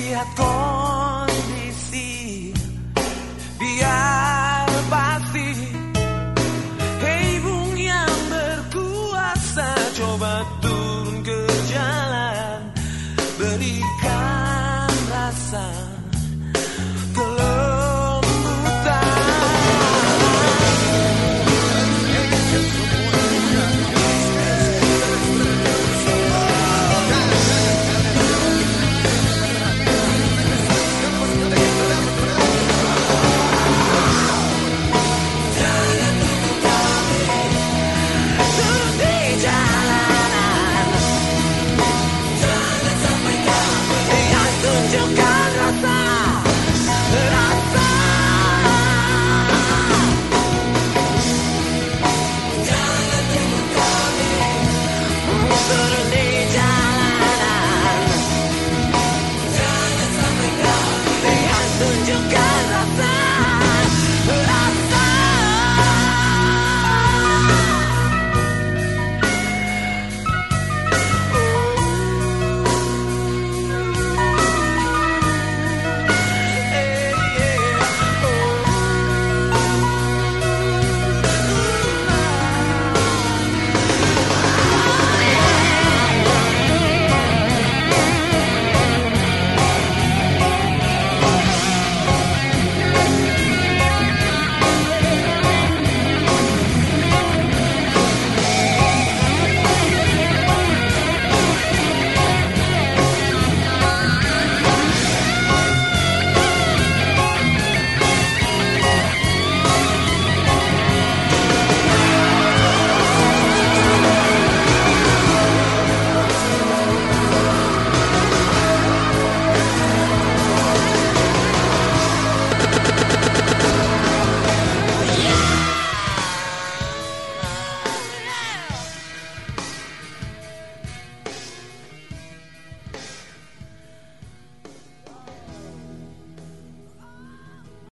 lihat kondisi. Biar pasti Hei bung yang berkuasa coba turun ke jalan berikan rasa.